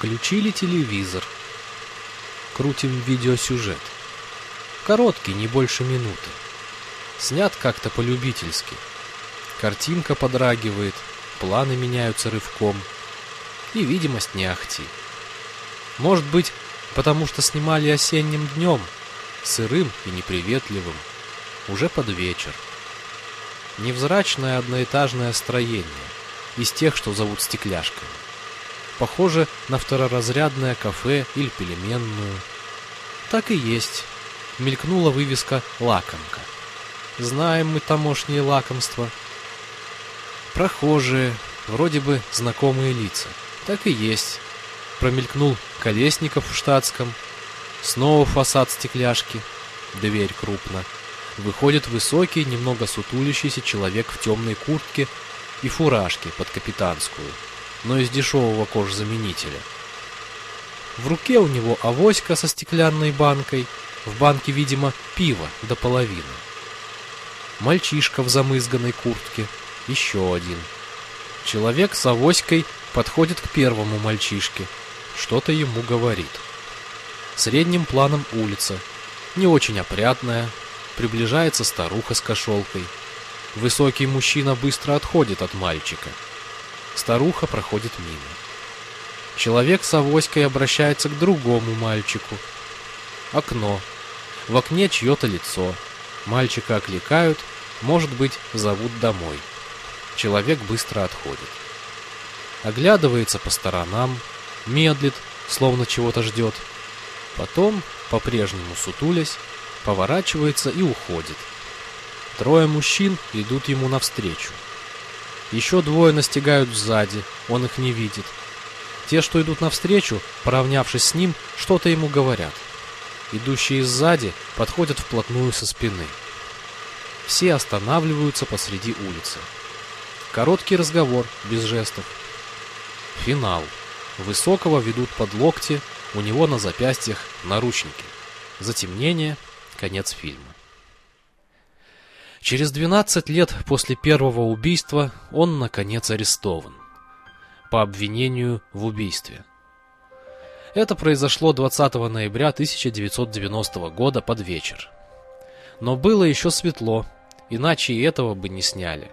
Включили телевизор. Крутим видеосюжет. Короткий, не больше минуты. Снят как-то полюбительски. Картинка подрагивает, планы меняются рывком. И видимость не ахти. Может быть, потому что снимали осенним днем, сырым и неприветливым, уже под вечер. Невзрачное одноэтажное строение, из тех, что зовут стекляшками. Похоже на второразрядное кафе или пельменную. Так и есть. Мелькнула вывеска «Лакомка». Знаем мы тамошние лакомства. Прохожие, вроде бы знакомые лица. Так и есть. Промелькнул Колесников в штатском. Снова фасад стекляшки. Дверь крупно. Выходит высокий, немного сутулящийся человек в темной куртке и фуражке под капитанскую, но из дешевого кожзаменителя. В руке у него авоська со стеклянной банкой, в банке, видимо, пиво до половины. Мальчишка в замызганной куртке, еще один. Человек с авоськой подходит к первому мальчишке, что-то ему говорит. Средним планом улица, не очень опрятная, приближается старуха с кошелкой. Высокий мужчина быстро отходит от мальчика. Старуха проходит мимо. Человек с авоськой обращается к другому мальчику. Окно. В окне чье-то лицо. Мальчика окликают, может быть, зовут домой. Человек быстро отходит. Оглядывается по сторонам, медлит, словно чего-то ждет. Потом, по-прежнему сутулясь, поворачивается и уходит. Трое мужчин идут ему навстречу. Еще двое настигают сзади, он их не видит. Те, что идут навстречу, поравнявшись с ним, что-то ему говорят. Идущие сзади подходят вплотную со спины. Все останавливаются посреди улицы. Короткий разговор, без жестов. Финал. Высокого ведут под локти, у него на запястьях наручники. Затемнение, конец фильма. Через 12 лет после первого убийства он, наконец, арестован. По обвинению в убийстве. Это произошло 20 ноября 1990 года под вечер. Но было еще светло, иначе и этого бы не сняли.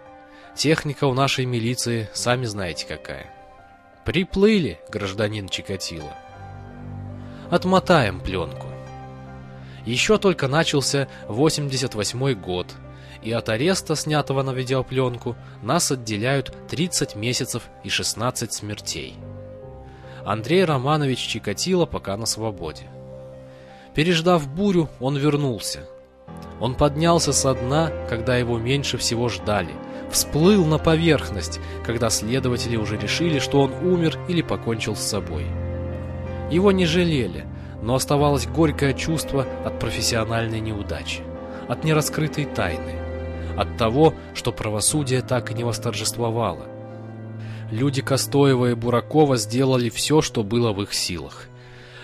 Техника у нашей милиции, сами знаете какая. Приплыли, гражданин Чикатило. Отмотаем пленку. Еще только начался 88 год, и от ареста, снятого на видеопленку, нас отделяют 30 месяцев и 16 смертей. Андрей Романович Чикатило пока на свободе. Переждав бурю, он вернулся. Он поднялся со дна, когда его меньше всего ждали – всплыл на поверхность, когда следователи уже решили, что он умер или покончил с собой. Его не жалели, но оставалось горькое чувство от профессиональной неудачи, от нераскрытой тайны, от того, что правосудие так и не восторжествовало. Люди Костоева и Буракова сделали все, что было в их силах.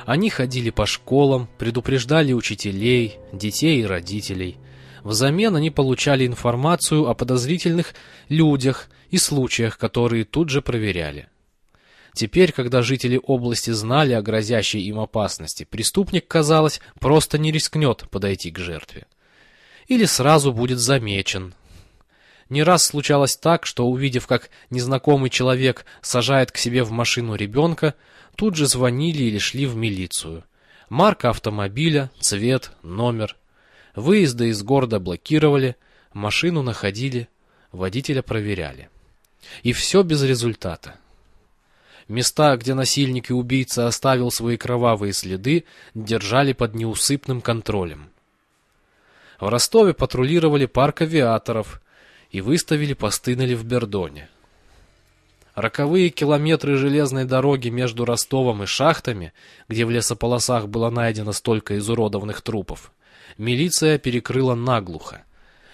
Они ходили по школам, предупреждали учителей, детей и родителей – Взамен они получали информацию о подозрительных людях и случаях, которые тут же проверяли. Теперь, когда жители области знали о грозящей им опасности, преступник, казалось, просто не рискнет подойти к жертве. Или сразу будет замечен. Не раз случалось так, что, увидев, как незнакомый человек сажает к себе в машину ребенка, тут же звонили или шли в милицию. Марка автомобиля, цвет, номер – Выезды из города блокировали, машину находили, водителя проверяли. И все без результата. Места, где насильник и убийца оставил свои кровавые следы, держали под неусыпным контролем. В Ростове патрулировали парк авиаторов и выставили посты на Левбердоне. Роковые километры железной дороги между Ростовом и шахтами, где в лесополосах было найдено столько изуродованных трупов, милиция перекрыла наглухо.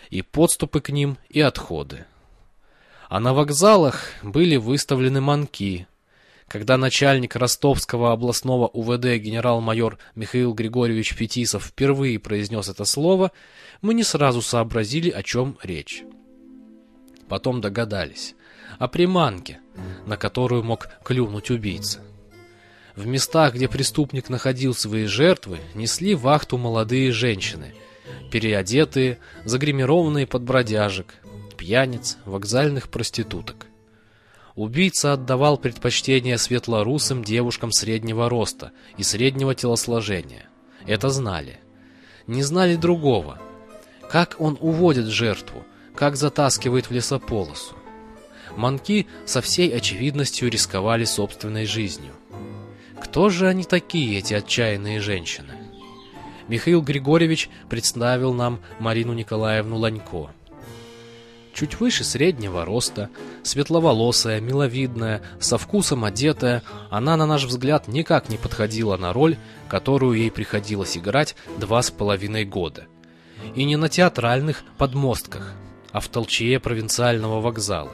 И подступы к ним, и отходы. А на вокзалах были выставлены манки. Когда начальник ростовского областного УВД генерал-майор Михаил Григорьевич Фетисов впервые произнес это слово, мы не сразу сообразили, о чем речь. Потом догадались. О приманке, на которую мог клюнуть убийца. В местах, где преступник находил свои жертвы, несли вахту молодые женщины, переодетые, загримированные под бродяжек, пьяниц, вокзальных проституток. Убийца отдавал предпочтение светлорусым девушкам среднего роста и среднего телосложения. Это знали. Не знали другого. Как он уводит жертву, как затаскивает в лесополосу. Манки со всей очевидностью рисковали собственной жизнью. Кто же они такие, эти отчаянные женщины? Михаил Григорьевич представил нам Марину Николаевну Ланько. Чуть выше среднего роста, светловолосая, миловидная, со вкусом одетая, она, на наш взгляд, никак не подходила на роль, которую ей приходилось играть два с половиной года. И не на театральных подмостках, а в толчее провинциального вокзала.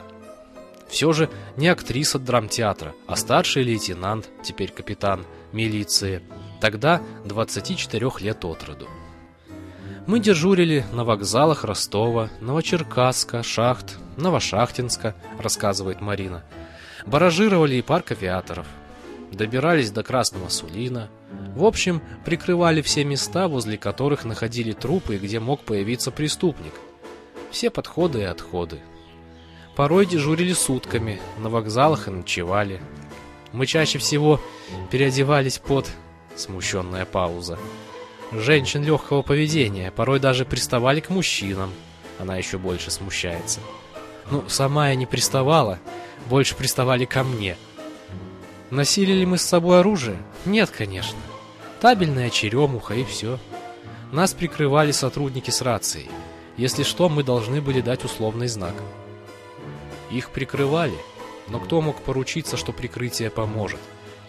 Все же не актриса драмтеатра, а старший лейтенант, теперь капитан, милиции, тогда 24 лет от роду. Мы дежурили на вокзалах Ростова, Новочеркасска, Шахт, Новошахтинска, рассказывает Марина. Баражировали и парк авиаторов. Добирались до Красного Сулина. В общем, прикрывали все места, возле которых находили трупы и где мог появиться преступник. Все подходы и отходы. Порой дежурили сутками, на вокзалах и ночевали. Мы чаще всего переодевались под... Смущенная пауза. Женщин легкого поведения порой даже приставали к мужчинам. Она еще больше смущается. Ну, сама я не приставала, больше приставали ко мне. Носили ли мы с собой оружие? Нет, конечно. Табельная черемуха и все. Нас прикрывали сотрудники с рацией. Если что, мы должны были дать условный знак. Их прикрывали, но кто мог поручиться, что прикрытие поможет?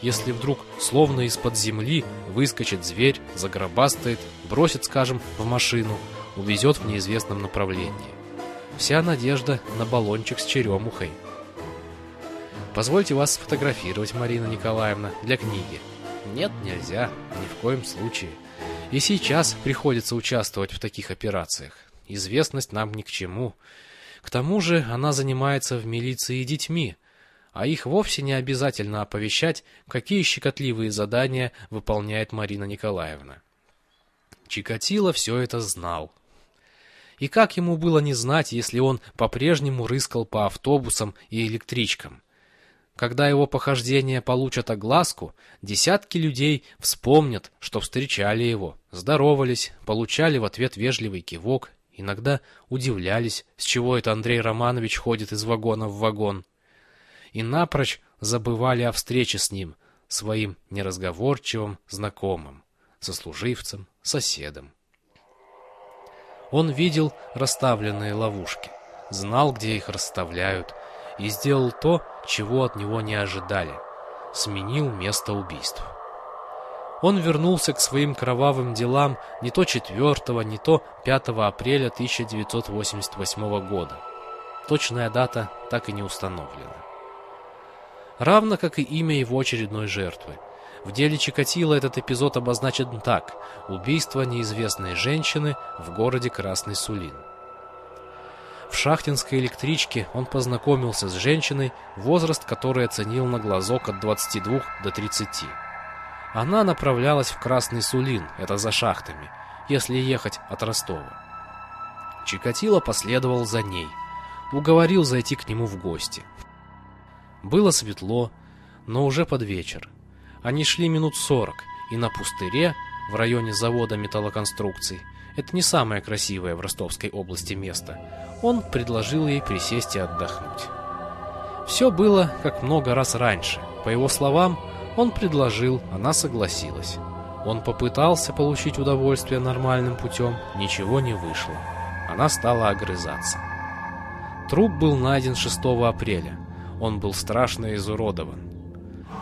Если вдруг, словно из-под земли, выскочит зверь, загробастает, бросит, скажем, в машину, увезет в неизвестном направлении. Вся надежда на баллончик с черемухой. Позвольте вас сфотографировать, Марина Николаевна, для книги. Нет, нельзя, ни в коем случае. И сейчас приходится участвовать в таких операциях. Известность нам ни к чему. К тому же она занимается в милиции детьми, а их вовсе не обязательно оповещать, какие щекотливые задания выполняет Марина Николаевна. Чикатило все это знал. И как ему было не знать, если он по-прежнему рыскал по автобусам и электричкам? Когда его похождения получат огласку, десятки людей вспомнят, что встречали его, здоровались, получали в ответ вежливый кивок, иногда удивлялись, с чего это Андрей Романович ходит из вагона в вагон и напрочь забывали о встрече с ним, своим неразговорчивым знакомым, сослуживцем, соседом. Он видел расставленные ловушки, знал, где их расставляют, и сделал то, чего от него не ожидали — сменил место убийств. Он вернулся к своим кровавым делам не то 4, не то 5 апреля 1988 года. Точная дата так и не установлена равно как и имя его очередной жертвы. В деле Чикатило этот эпизод обозначен так – убийство неизвестной женщины в городе Красный Сулин. В шахтинской электричке он познакомился с женщиной, возраст которой оценил на глазок от 22 до 30. Она направлялась в Красный Сулин, это за шахтами, если ехать от Ростова. Чикатило последовал за ней, уговорил зайти к нему в гости – было светло, но уже под вечер. Они шли минут сорок, и на пустыре, в районе завода металлоконструкций, это не самое красивое в Ростовской области место, он предложил ей присесть и отдохнуть. Все было как много раз раньше. По его словам, он предложил, она согласилась. Он попытался получить удовольствие нормальным путем, ничего не вышло. Она стала огрызаться. Труп был найден 6 апреля. Он был страшно изуродован.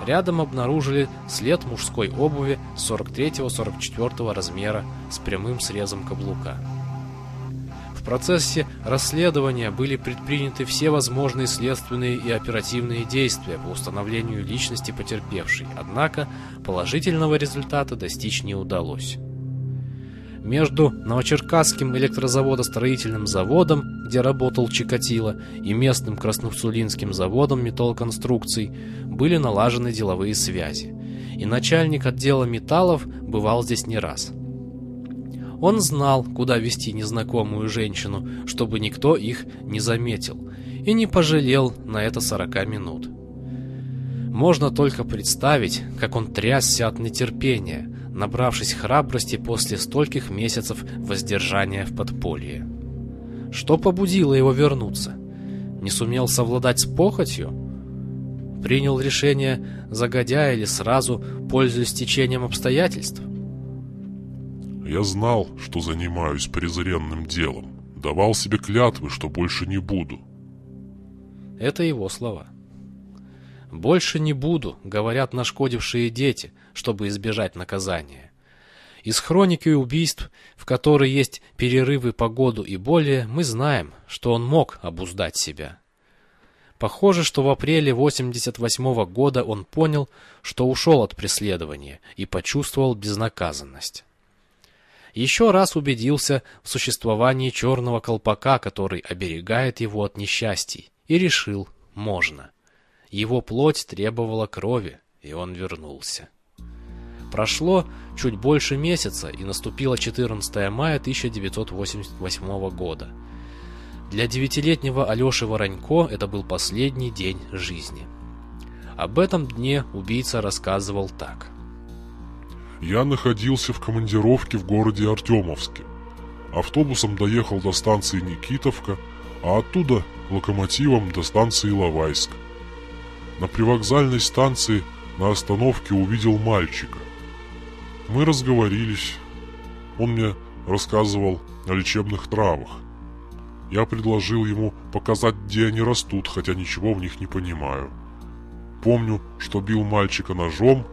Рядом обнаружили след мужской обуви 43-44 размера с прямым срезом каблука. В процессе расследования были предприняты все возможные следственные и оперативные действия по установлению личности потерпевшей, однако положительного результата достичь не удалось. Между Новочеркасским электрозаводостроительным заводом, где работал Чикатило, и местным Красносулинским заводом металлоконструкций были налажены деловые связи. и начальник отдела металлов бывал здесь не раз. Он знал, куда вести незнакомую женщину, чтобы никто их не заметил, и не пожалел на это сорока минут. Можно только представить, как он трясся от нетерпения, набравшись храбрости после стольких месяцев воздержания в подполье. Что побудило его вернуться? Не сумел совладать с похотью? Принял решение загодя или сразу, пользуясь течением обстоятельств? Я знал, что занимаюсь презренным делом. Давал себе клятвы, что больше не буду. Это его слова. «Больше не буду», — говорят нашкодившие дети, чтобы избежать наказания. Из хроники убийств, в которой есть перерывы по году и более, мы знаем, что он мог обуздать себя. Похоже, что в апреле 88 -го года он понял, что ушел от преследования и почувствовал безнаказанность. Еще раз убедился в существовании черного колпака, который оберегает его от несчастий, и решил, можно. Его плоть требовала крови, и он вернулся. Прошло чуть больше месяца, и наступило 14 мая 1988 года. Для девятилетнего Алеши Воронько это был последний день жизни. Об этом дне убийца рассказывал так. Я находился в командировке в городе Артемовске. Автобусом доехал до станции Никитовка, а оттуда локомотивом до станции Лавайск. На привокзальной станции на остановке увидел мальчика. Мы разговорились. Он мне рассказывал о лечебных травах. Я предложил ему показать, где они растут, хотя ничего в них не понимаю. Помню, что бил мальчика ножом,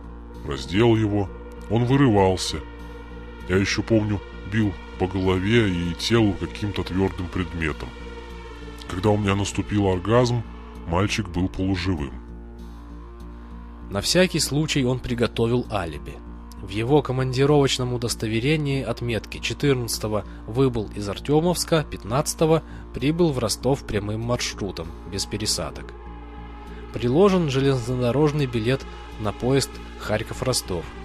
раздел его – он вырывался. Я еще помню, бил по голове и телу каким-то твердым предметом. Когда у меня наступил оргазм, мальчик был полуживым. На всякий случай он приготовил алиби. В его командировочном удостоверении отметки 14-го выбыл из Артемовска, 15-го прибыл в Ростов прямым маршрутом, без пересадок. Приложен железнодорожный билет на поезд Харьков-Ростов –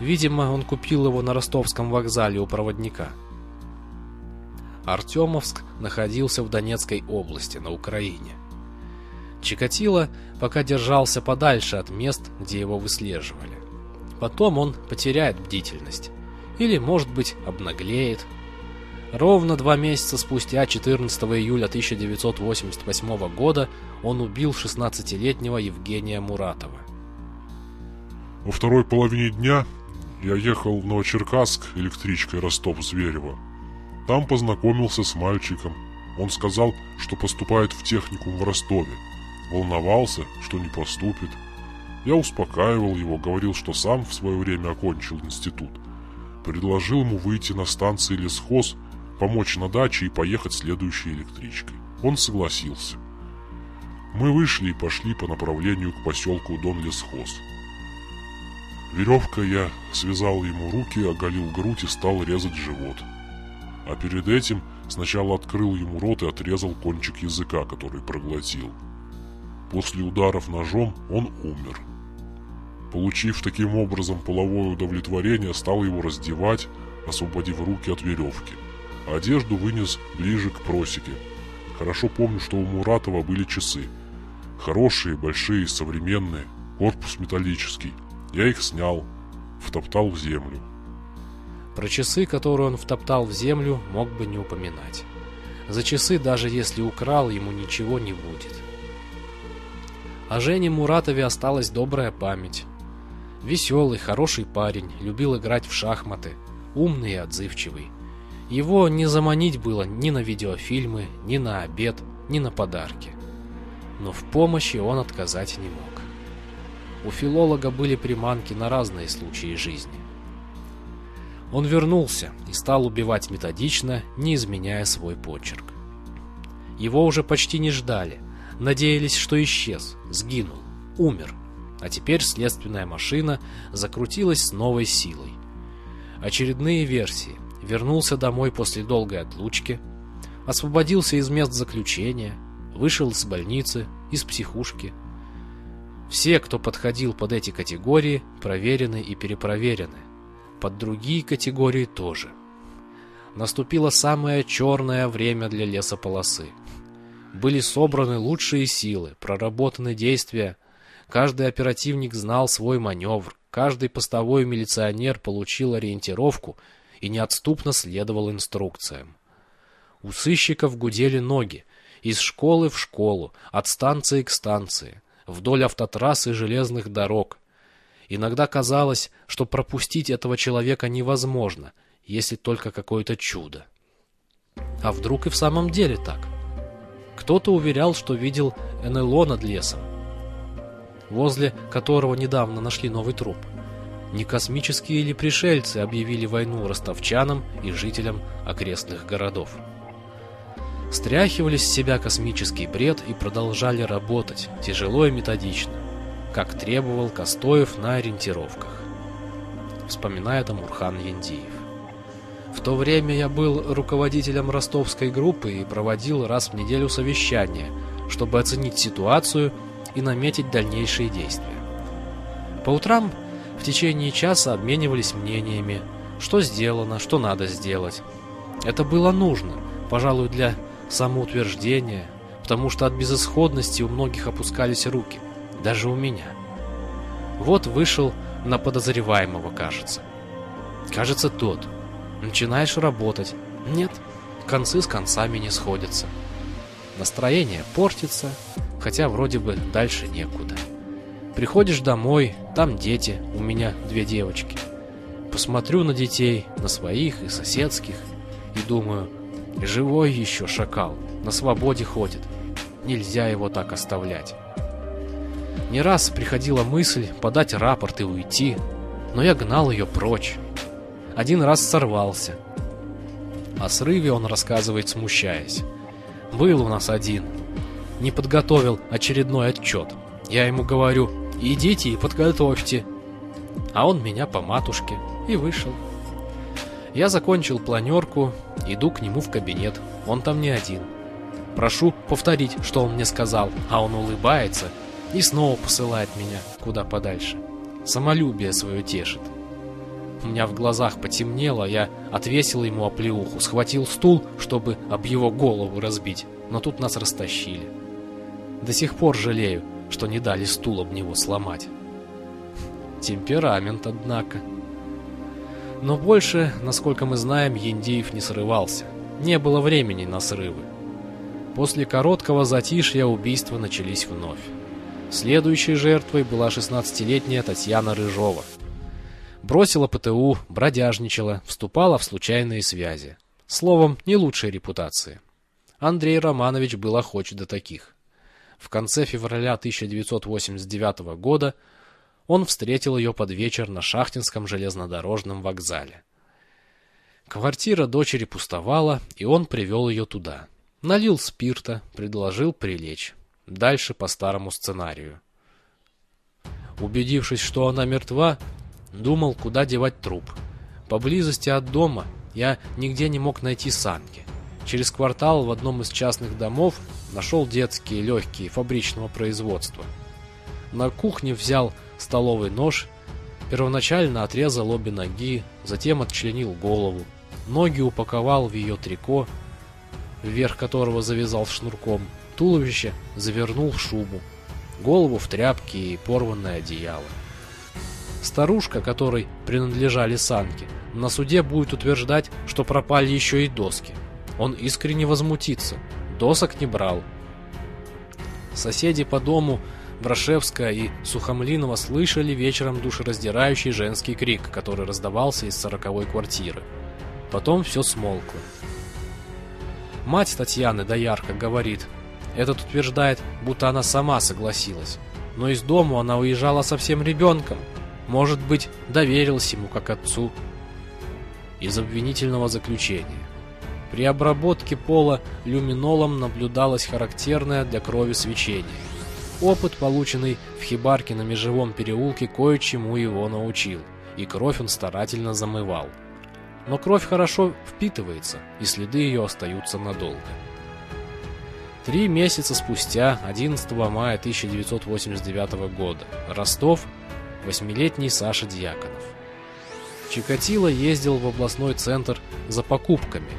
Видимо, он купил его на ростовском вокзале у проводника. Артемовск находился в Донецкой области, на Украине. Чикатило пока держался подальше от мест, где его выслеживали. Потом он потеряет бдительность. Или, может быть, обнаглеет. Ровно два месяца спустя, 14 июля 1988 года, он убил 16-летнего Евгения Муратова. Во второй половине дня я ехал в Новочеркасск электричкой Ростов-Зверево. Там познакомился с мальчиком. Он сказал, что поступает в техникум в Ростове. Волновался, что не поступит. Я успокаивал его, говорил, что сам в свое время окончил институт. Предложил ему выйти на станции лесхоз, помочь на даче и поехать следующей электричкой. Он согласился. Мы вышли и пошли по направлению к поселку Дон-Лесхоз. Веревкой я связал ему руки, оголил грудь и стал резать живот. А перед этим сначала открыл ему рот и отрезал кончик языка, который проглотил. После ударов ножом он умер. Получив таким образом половое удовлетворение, стал его раздевать, освободив руки от веревки. Одежду вынес ближе к просеке. Хорошо помню, что у Муратова были часы. Хорошие, большие, современные, корпус металлический – я их снял, втоптал в землю. Про часы, которые он втоптал в землю, мог бы не упоминать. За часы, даже если украл, ему ничего не будет. О Жене Муратове осталась добрая память. Веселый, хороший парень, любил играть в шахматы, умный и отзывчивый. Его не заманить было ни на видеофильмы, ни на обед, ни на подарки. Но в помощи он отказать не мог. У филолога были приманки на разные случаи жизни. Он вернулся и стал убивать методично, не изменяя свой почерк. Его уже почти не ждали, надеялись, что исчез, сгинул, умер. А теперь следственная машина закрутилась с новой силой. Очередные версии. Вернулся домой после долгой отлучки, освободился из мест заключения, вышел из больницы, из психушки – Все, кто подходил под эти категории, проверены и перепроверены. Под другие категории тоже. Наступило самое черное время для лесополосы. Были собраны лучшие силы, проработаны действия. Каждый оперативник знал свой маневр, каждый постовой милиционер получил ориентировку и неотступно следовал инструкциям. У сыщиков гудели ноги, из школы в школу, от станции к станции, вдоль автотрасс и железных дорог. Иногда казалось, что пропустить этого человека невозможно, если только какое-то чудо. А вдруг и в самом деле так? Кто-то уверял, что видел НЛО над лесом, возле которого недавно нашли новый труп. Не космические или пришельцы объявили войну ростовчанам и жителям окрестных городов стряхивали с себя космический бред и продолжали работать, тяжело и методично, как требовал Костоев на ориентировках. Вспоминает Амурхан Яндиев. В то время я был руководителем ростовской группы и проводил раз в неделю совещание, чтобы оценить ситуацию и наметить дальнейшие действия. По утрам в течение часа обменивались мнениями, что сделано, что надо сделать. Это было нужно, пожалуй, для самоутверждение, потому что от безысходности у многих опускались руки, даже у меня. Вот вышел на подозреваемого, кажется. Кажется, тот. Начинаешь работать. Нет, концы с концами не сходятся. Настроение портится, хотя вроде бы дальше некуда. Приходишь домой, там дети, у меня две девочки. Посмотрю на детей, на своих и соседских, и думаю, Живой еще шакал, на свободе ходит. Нельзя его так оставлять. Не раз приходила мысль подать рапорт и уйти, но я гнал ее прочь. Один раз сорвался. О срыве он рассказывает, смущаясь. Был у нас один. Не подготовил очередной отчет. Я ему говорю, идите и подготовьте. А он меня по матушке и вышел. Я закончил планерку, иду к нему в кабинет. Он там не один. Прошу повторить, что он мне сказал, а он улыбается и снова посылает меня куда подальше. Самолюбие свое тешит. У меня в глазах потемнело, я отвесил ему оплеуху, схватил стул, чтобы об его голову разбить, но тут нас растащили. До сих пор жалею, что не дали стул об него сломать. Темперамент, однако. Но больше, насколько мы знаем, Яндиев не срывался. Не было времени на срывы. После короткого затишья убийства начались вновь. Следующей жертвой была 16-летняя Татьяна Рыжова. Бросила ПТУ, бродяжничала, вступала в случайные связи. Словом, не лучшей репутации. Андрей Романович был охоч до таких. В конце февраля 1989 года он встретил ее под вечер на Шахтинском железнодорожном вокзале. Квартира дочери пустовала, и он привел ее туда. Налил спирта, предложил прилечь. Дальше по старому сценарию. Убедившись, что она мертва, думал, куда девать труп. Поблизости от дома я нигде не мог найти санки. Через квартал в одном из частных домов нашел детские легкие фабричного производства. На кухне взял столовый нож, первоначально отрезал обе ноги, затем отчленил голову. Ноги упаковал в ее трико, вверх которого завязал шнурком. Туловище завернул в шубу, голову в тряпки и порванное одеяло. Старушка, которой принадлежали санки, на суде будет утверждать, что пропали еще и доски. Он искренне возмутится. Досок не брал. Соседи по дому Брашевская и Сухомлинова слышали вечером душераздирающий женский крик, который раздавался из сороковой квартиры. Потом все смолкло. Мать Татьяны Доярка говорит, этот утверждает, будто она сама согласилась. Но из дому она уезжала совсем ребенком. Может быть, доверилась ему как отцу. Из обвинительного заключения. При обработке пола люминолом наблюдалось характерное для крови свечение. Опыт, полученный в хибарке на межевом переулке, кое-чему его научил, и кровь он старательно замывал. Но кровь хорошо впитывается, и следы ее остаются надолго. Три месяца спустя, 11 мая 1989 года, Ростов, восьмилетний Саша Дьяконов. Чикатило ездил в областной центр за покупками.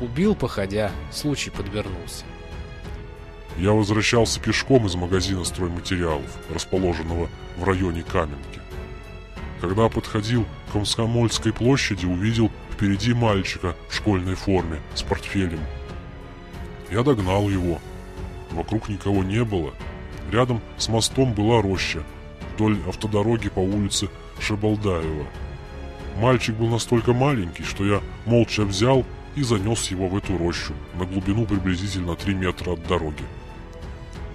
Убил, походя, случай подвернулся. Я возвращался пешком из магазина стройматериалов, расположенного в районе Каменки. Когда подходил к Комсомольской площади, увидел впереди мальчика в школьной форме с портфелем я догнал его. Вокруг никого не было. Рядом с мостом была роща, вдоль автодороги по улице Шабалдаева. Мальчик был настолько маленький, что я молча взял и занес его в эту рощу на глубину приблизительно 3 метра от дороги.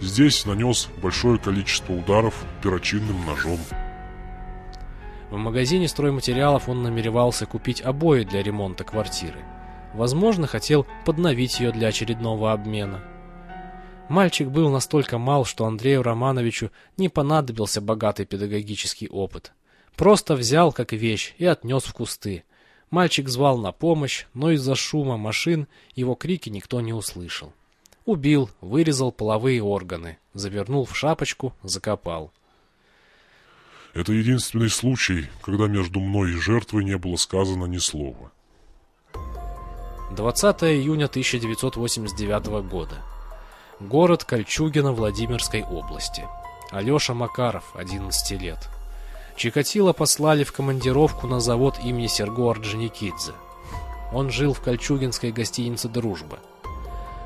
Здесь нанес большое количество ударов перочинным ножом. В магазине стройматериалов он намеревался купить обои для ремонта квартиры. Возможно, хотел подновить ее для очередного обмена. Мальчик был настолько мал, что Андрею Романовичу не понадобился богатый педагогический опыт. Просто взял как вещь и отнес в кусты. Мальчик звал на помощь, но из-за шума машин его крики никто не услышал. Убил, вырезал половые органы, завернул в шапочку, закопал. Это единственный случай, когда между мной и жертвой не было сказано ни слова. 20 июня 1989 года. Город Кольчугино Владимирской области. Алеша Макаров, 11 лет. Чикатило послали в командировку на завод имени Серго Орджоникидзе. Он жил в кольчугинской гостинице «Дружба».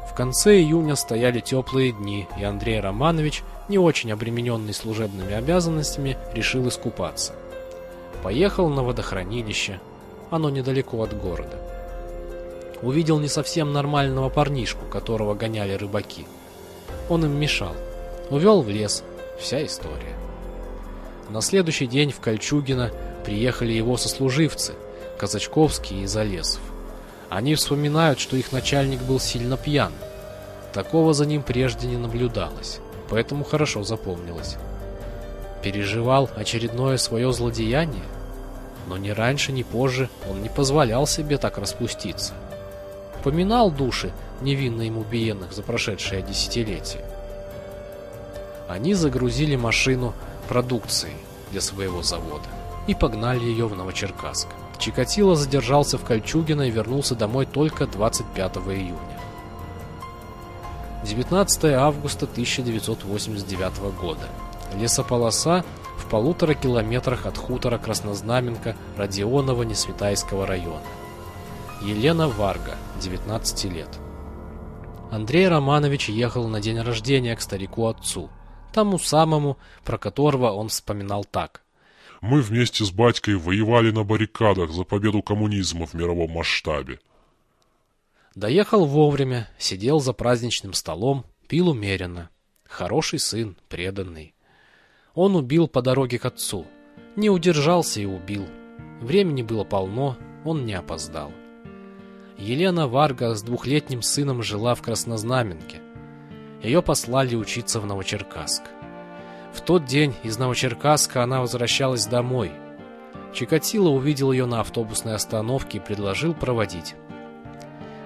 В конце июня стояли теплые дни, и Андрей Романович, не очень обремененный служебными обязанностями, решил искупаться. Поехал на водохранилище, оно недалеко от города увидел не совсем нормального парнишку, которого гоняли рыбаки. Он им мешал. Увел в лес. Вся история. На следующий день в Кольчугино приехали его сослуживцы, Казачковский и Залесов. Они вспоминают, что их начальник был сильно пьян. Такого за ним прежде не наблюдалось, поэтому хорошо запомнилось. Переживал очередное свое злодеяние, но ни раньше, ни позже он не позволял себе так распуститься поминал души невинно им убиенных за прошедшее десятилетие. Они загрузили машину продукцией для своего завода и погнали ее в Новочеркасск. Чикатило задержался в Кольчугино и вернулся домой только 25 июня. 19 августа 1989 года. Лесополоса в полутора километрах от хутора Краснознаменка Родионова-Несветайского района. Елена Варга, 19 лет. Андрей Романович ехал на день рождения к старику-отцу, тому самому, про которого он вспоминал так. «Мы вместе с батькой воевали на баррикадах за победу коммунизма в мировом масштабе». Доехал вовремя, сидел за праздничным столом, пил умеренно. Хороший сын, преданный. Он убил по дороге к отцу. Не удержался и убил. Времени было полно, он не опоздал. Елена Варга с двухлетним сыном жила в Краснознаменке. Ее послали учиться в Новочеркасск. В тот день из Новочеркасска она возвращалась домой. Чикатило увидел ее на автобусной остановке и предложил проводить.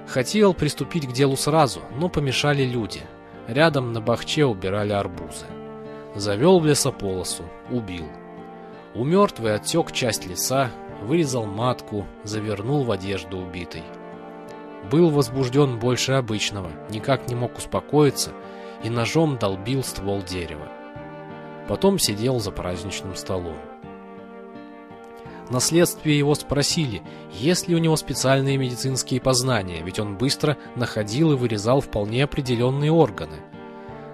Хотел приступить к делу сразу, но помешали люди. Рядом на бахче убирали арбузы. Завел в лесополосу, убил. У мертвой отсек часть леса, вырезал матку, завернул в одежду убитой. Был возбужден больше обычного, никак не мог успокоиться и ножом долбил ствол дерева. Потом сидел за праздничным столом. На следствии его спросили, есть ли у него специальные медицинские познания, ведь он быстро находил и вырезал вполне определенные органы.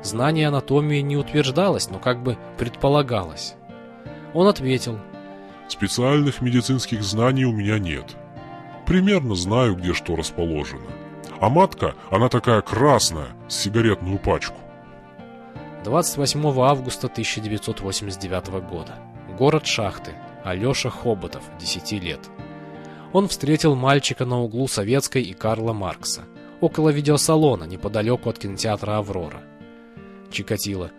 Знание анатомии не утверждалось, но как бы предполагалось. Он ответил, «Специальных медицинских знаний у меня нет. Примерно знаю, где что расположено. А матка, она такая красная, с сигаретную пачку. 28 августа 1989 года. Город Шахты. Алеша Хоботов, 10 лет. Он встретил мальчика на углу Советской и Карла Маркса, около видеосалона, неподалеку от кинотеатра «Аврора». Чикатило.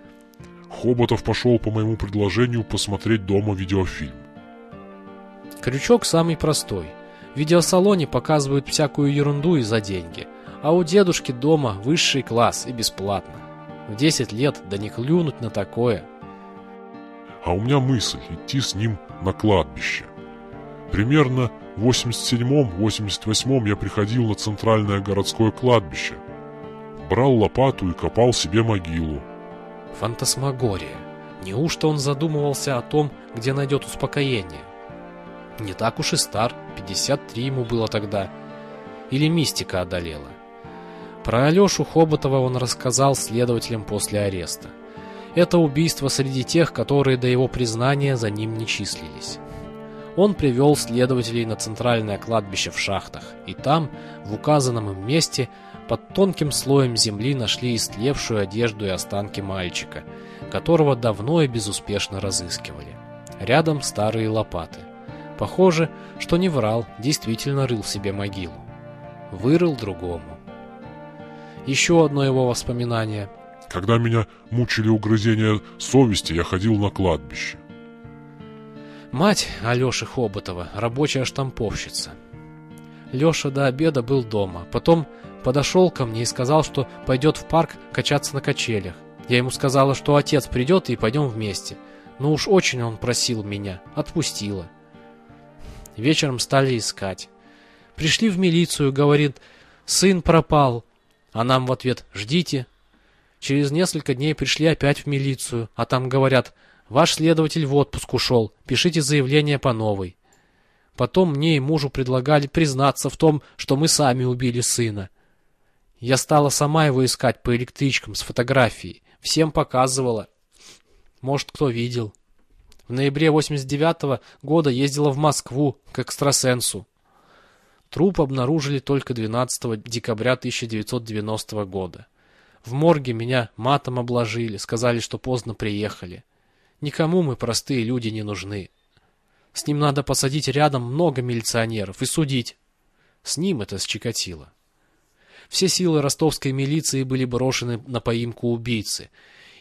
Хоботов пошел по моему предложению посмотреть дома видеофильм. Крючок самый простой – в видеосалоне показывают всякую ерунду и за деньги, А у дедушки дома высший класс и бесплатно. В 10 лет да не клюнуть на такое. А у меня мысль идти с ним на кладбище. Примерно в 87-88 я приходил на центральное городское кладбище. Брал лопату и копал себе могилу. Фантасмагория. Неужто он задумывался о том, где найдет успокоение? Не так уж и стар, 53 ему было тогда. Или мистика одолела. Про Алешу Хоботова он рассказал следователям после ареста. Это убийство среди тех, которые до его признания за ним не числились. Он привел следователей на центральное кладбище в шахтах, и там, в указанном им месте, под тонким слоем земли нашли истлевшую одежду и останки мальчика, которого давно и безуспешно разыскивали. Рядом старые лопаты. Похоже, что не врал, действительно рыл себе могилу. Вырыл другому. Еще одно его воспоминание. Когда меня мучили угрызения совести, я ходил на кладбище. Мать Алёши Хоботова, рабочая штамповщица. Лёша до обеда был дома, потом подошел ко мне и сказал, что пойдет в парк качаться на качелях. Я ему сказала, что отец придет и пойдем вместе. Но уж очень он просил меня, отпустила. Вечером стали искать. Пришли в милицию, говорит, сын пропал. А нам в ответ, ждите. Через несколько дней пришли опять в милицию, а там говорят, Ваш следователь в отпуск ушел. Пишите заявление по новой. Потом мне и мужу предлагали признаться в том, что мы сами убили сына. Я стала сама его искать по электричкам с фотографией. Всем показывала. Может, кто видел. В ноябре 89 -го года ездила в Москву к экстрасенсу. Труп обнаружили только 12 декабря 1990 года. В морге меня матом обложили, сказали, что поздно приехали. Никому мы, простые люди, не нужны. С ним надо посадить рядом много милиционеров и судить. С ним это с. Все силы ростовской милиции были брошены на поимку убийцы,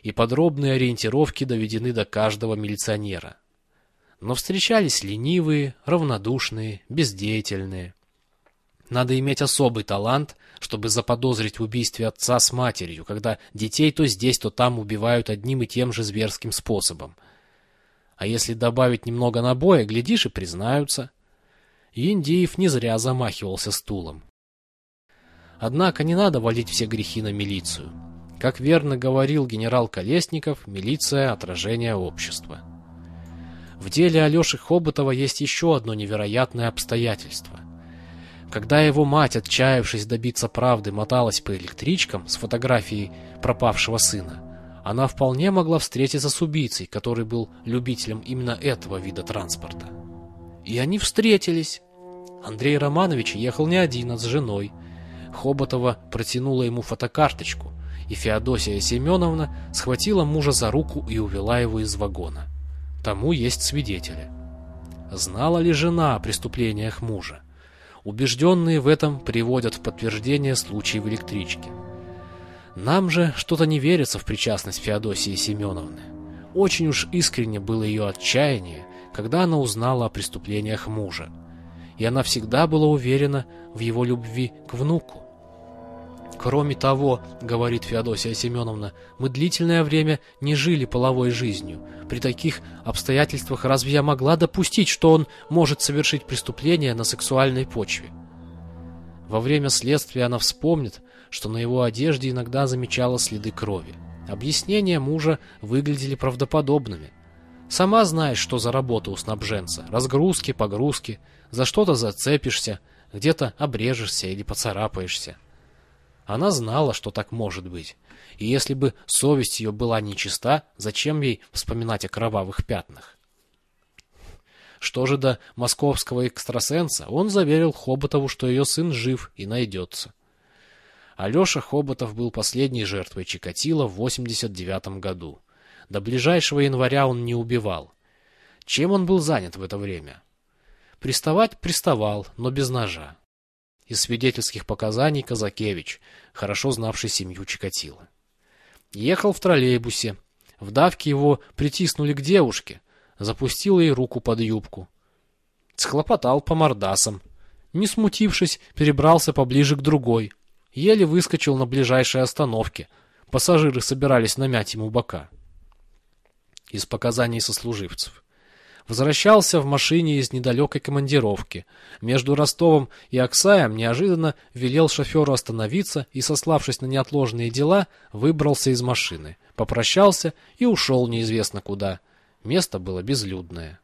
и подробные ориентировки доведены до каждого милиционера. Но встречались ленивые, равнодушные, бездеятельные. Надо иметь особый талант, чтобы заподозрить в убийстве отца с матерью, когда детей то здесь, то там убивают одним и тем же зверским способом. А если добавить немного набоя, глядишь и признаются. Индиев не зря замахивался стулом. Однако не надо валить все грехи на милицию. Как верно говорил генерал Колесников, милиция – отражение общества. В деле Алеши Хоботова есть еще одно невероятное обстоятельство – когда его мать, отчаявшись добиться правды, моталась по электричкам с фотографией пропавшего сына, она вполне могла встретиться с убийцей, который был любителем именно этого вида транспорта. И они встретились. Андрей Романович ехал не один, а с женой. Хоботова протянула ему фотокарточку, и Феодосия Семеновна схватила мужа за руку и увела его из вагона. Тому есть свидетели. Знала ли жена о преступлениях мужа? Убежденные в этом приводят в подтверждение случай в электричке. Нам же что-то не верится в причастность Феодосии Семеновны. Очень уж искренне было ее отчаяние, когда она узнала о преступлениях мужа. И она всегда была уверена в его любви к внуку. Кроме того, говорит Феодосия Семеновна, мы длительное время не жили половой жизнью. При таких обстоятельствах разве я могла допустить, что он может совершить преступление на сексуальной почве? Во время следствия она вспомнит, что на его одежде иногда замечала следы крови. Объяснения мужа выглядели правдоподобными. Сама знаешь, что за работа у снабженца. Разгрузки, погрузки, за что-то зацепишься, где-то обрежешься или поцарапаешься. Она знала, что так может быть. И если бы совесть ее была нечиста, зачем ей вспоминать о кровавых пятнах? Что же до московского экстрасенса, он заверил Хоботову, что ее сын жив и найдется. Алеша Хоботов был последней жертвой Чикатила в 89 году. До ближайшего января он не убивал. Чем он был занят в это время? Приставать приставал, но без ножа. Из свидетельских показаний Казакевич, хорошо знавший семью Чикатила. Ехал в троллейбусе. В давке его притиснули к девушке. Запустил ей руку под юбку. Схлопотал по мордасам. Не смутившись, перебрался поближе к другой. Еле выскочил на ближайшей остановке. Пассажиры собирались намять ему бока. Из показаний сослуживцев. Возвращался в машине из недалекой командировки. Между Ростовом и Оксаем неожиданно велел шоферу остановиться и, сославшись на неотложные дела, выбрался из машины, попрощался и ушел неизвестно куда. Место было безлюдное.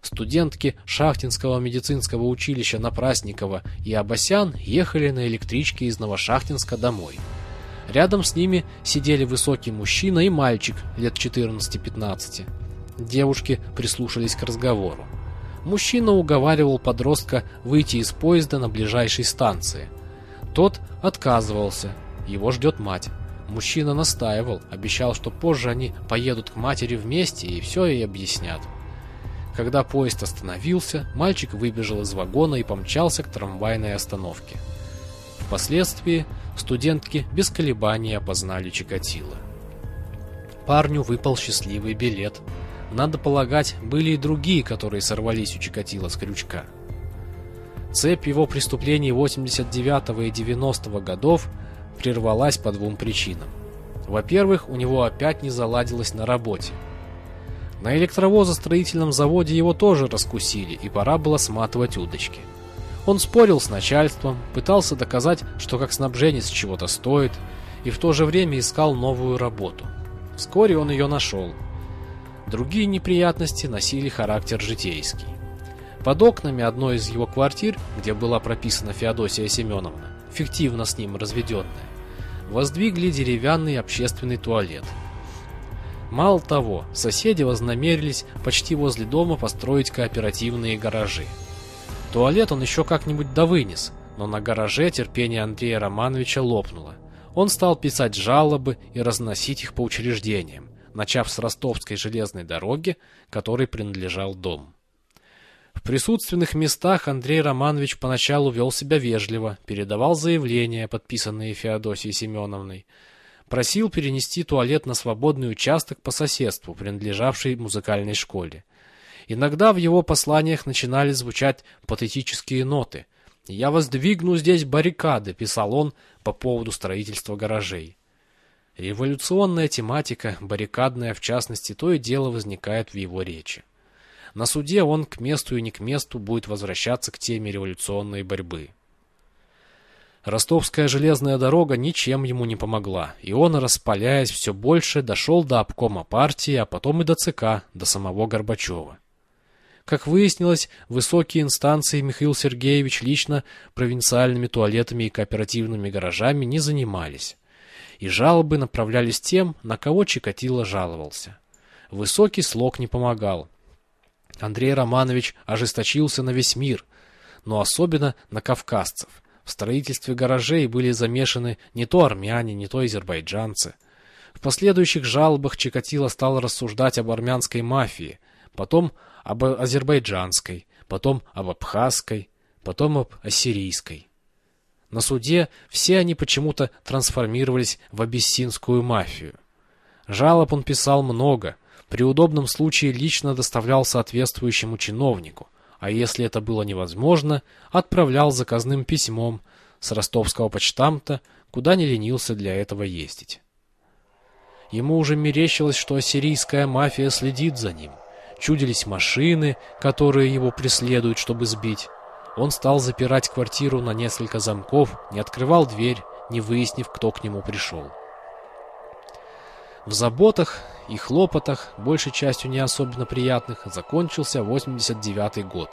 Студентки Шахтинского медицинского училища Напрасникова и Абасян ехали на электричке из Новошахтинска домой. Рядом с ними сидели высокий мужчина и мальчик лет 14-15. Девушки прислушались к разговору. Мужчина уговаривал подростка выйти из поезда на ближайшей станции. Тот отказывался. Его ждет мать. Мужчина настаивал, обещал, что позже они поедут к матери вместе и все ей объяснят. Когда поезд остановился, мальчик выбежал из вагона и помчался к трамвайной остановке. Впоследствии студентки без колебаний опознали Чикатило. Парню выпал счастливый билет. Надо полагать, были и другие, которые сорвались у Чикатило с крючка. Цепь его преступлений 89 и 90 годов прервалась по двум причинам. Во-первых, у него опять не заладилось на работе. На электровозостроительном заводе его тоже раскусили, и пора было сматывать удочки. Он спорил с начальством, пытался доказать, что как снабженец чего-то стоит, и в то же время искал новую работу. Вскоре он ее нашел. Другие неприятности носили характер житейский. Под окнами одной из его квартир, где была прописана Феодосия Семеновна, фиктивно с ним разведенная, воздвигли деревянный общественный туалет. Мало того, соседи вознамерились почти возле дома построить кооперативные гаражи. Туалет он еще как-нибудь довынес, но на гараже терпение Андрея Романовича лопнуло. Он стал писать жалобы и разносить их по учреждениям, начав с ростовской железной дороги, которой принадлежал дом. В присутственных местах Андрей Романович поначалу вел себя вежливо, передавал заявления, подписанные Феодосией Семеновной, просил перенести туалет на свободный участок по соседству, принадлежавший музыкальной школе. Иногда в его посланиях начинали звучать патетические ноты. «Я воздвигну здесь баррикады», — писал он по поводу строительства гаражей. Революционная тематика, баррикадная в частности, то и дело возникает в его речи. На суде он к месту и не к месту будет возвращаться к теме революционной борьбы. Ростовская железная дорога ничем ему не помогла, и он, распаляясь все больше, дошел до обкома партии, а потом и до ЦК, до самого Горбачева. Как выяснилось, высокие инстанции Михаил Сергеевич лично провинциальными туалетами и кооперативными гаражами не занимались. И жалобы направлялись тем, на кого Чикатило жаловался. Высокий слог не помогал. Андрей Романович ожесточился на весь мир, но особенно на кавказцев. В строительстве гаражей были замешаны не то армяне, не то азербайджанцы. В последующих жалобах Чикатило стал рассуждать об армянской мафии, потом об азербайджанской, потом об абхазской, потом об ассирийской. На суде все они почему-то трансформировались в абиссинскую мафию. Жалоб он писал много, при удобном случае лично доставлял соответствующему чиновнику, а если это было невозможно, отправлял заказным письмом с ростовского почтамта, куда не ленился для этого ездить. Ему уже мерещилось, что ассирийская мафия следит за ним. Чудились машины, которые его преследуют, чтобы сбить. Он стал запирать квартиру на несколько замков, не открывал дверь, не выяснив, кто к нему пришел. В заботах и хлопотах, большей частью не особенно приятных, закончился 89 год.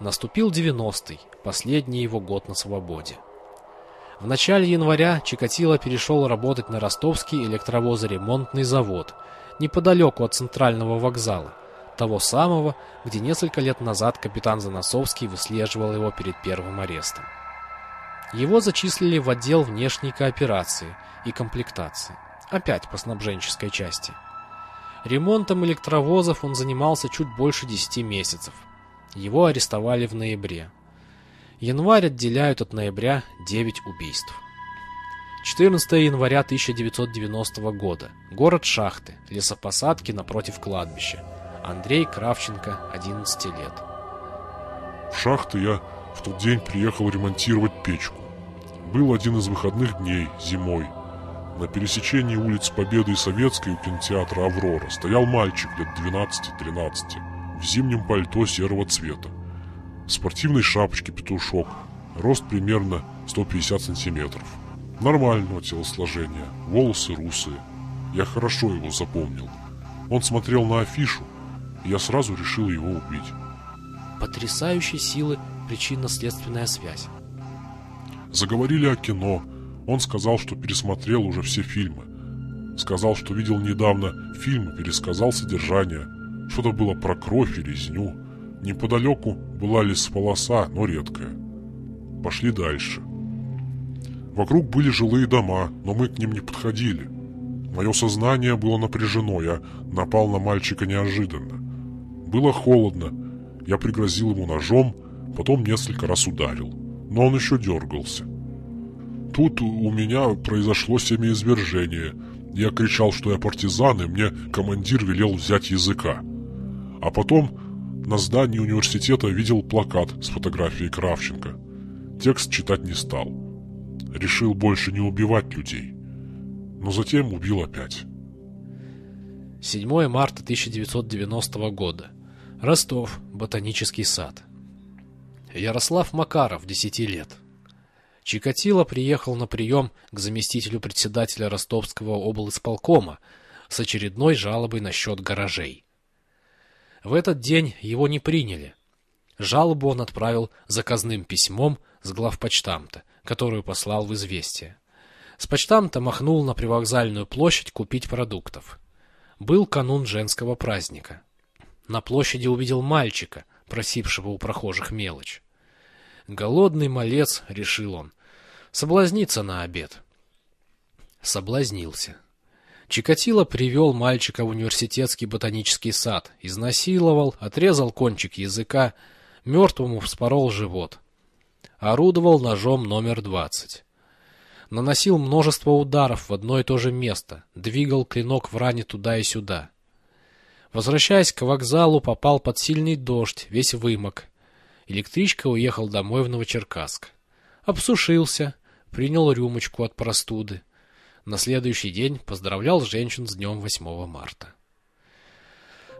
Наступил 90-й, последний его год на свободе. В начале января Чикатило перешел работать на ростовский электровозоремонтный завод, неподалеку от центрального вокзала, того самого, где несколько лет назад капитан Заносовский выслеживал его перед первым арестом. Его зачислили в отдел внешней кооперации и комплектации опять по снабженческой части. Ремонтом электровозов он занимался чуть больше 10 месяцев. Его арестовали в ноябре. Январь отделяют от ноября 9 убийств. 14 января 1990 года. Город Шахты. Лесопосадки напротив кладбища. Андрей Кравченко, 11 лет. В Шахты я в тот день приехал ремонтировать печку. Был один из выходных дней, зимой. На пересечении улиц Победы и Советской у кинотеатра «Аврора» стоял мальчик лет 12-13 в зимнем пальто серого цвета. В спортивной шапочке петушок, рост примерно 150 сантиметров. Нормального телосложения, волосы русые. Я хорошо его запомнил. Он смотрел на афишу, я сразу решил его убить. Потрясающей силы причинно-следственная связь. Заговорили о кино. Он сказал, что пересмотрел уже все фильмы. Сказал, что видел недавно фильм и пересказал содержание. Что-то было про кровь и резню. Неподалеку была лесополоса, но редкая. Пошли дальше. Вокруг были жилые дома, но мы к ним не подходили. Мое сознание было напряжено, я напал на мальчика неожиданно. Было холодно, я пригрозил ему ножом, потом несколько раз ударил, но он еще дергался. Тут у меня произошло семяизвержение. Я кричал, что я партизан, и мне командир велел взять языка. А потом на здании университета видел плакат с фотографией Кравченко. Текст читать не стал. Решил больше не убивать людей. Но затем убил опять. 7 марта 1990 года. Ростов. Ботанический сад. Ярослав Макаров, 10 лет. Чикатило приехал на прием к заместителю председателя Ростовского облисполкома с очередной жалобой насчет гаражей. В этот день его не приняли. Жалобу он отправил заказным письмом с главпочтамта, которую послал в известие. С почтамта махнул на привокзальную площадь купить продуктов. Был канун женского праздника. На площади увидел мальчика, просившего у прохожих мелочь. Голодный малец, решил он, соблазниться на обед. Соблазнился. Чикатило привел мальчика в университетский ботанический сад, изнасиловал, отрезал кончик языка, мертвому вспорол живот. Орудовал ножом номер двадцать. Наносил множество ударов в одно и то же место, двигал клинок в ране туда и сюда. Возвращаясь к вокзалу, попал под сильный дождь, весь вымок. Электричка уехал домой в Новочеркасск. Обсушился, принял рюмочку от простуды. На следующий день поздравлял женщин с днем 8 марта.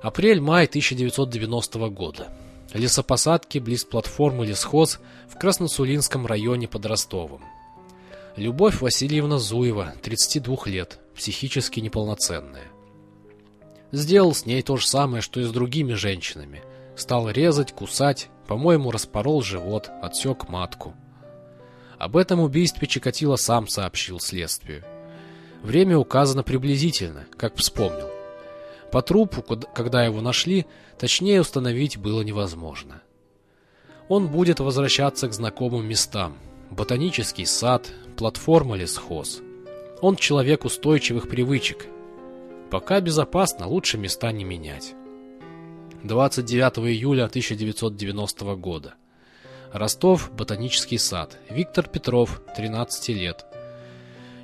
Апрель-май 1990 года. Лесопосадки близ платформы лесхоз в Красносулинском районе под Ростовом. Любовь Васильевна Зуева, 32 лет, психически неполноценная. Сделал с ней то же самое, что и с другими женщинами. Стал резать, кусать, по-моему, распорол живот, отсек матку. Об этом убийстве Чикатило сам сообщил следствию. Время указано приблизительно, как вспомнил. По трупу, когда его нашли, точнее установить было невозможно. Он будет возвращаться к знакомым местам. Ботанический сад, платформа лесхоз. Он человек устойчивых привычек. Пока безопасно, лучше места не менять. 29 июля 1990 года. Ростов, Ботанический сад. Виктор Петров, 13 лет.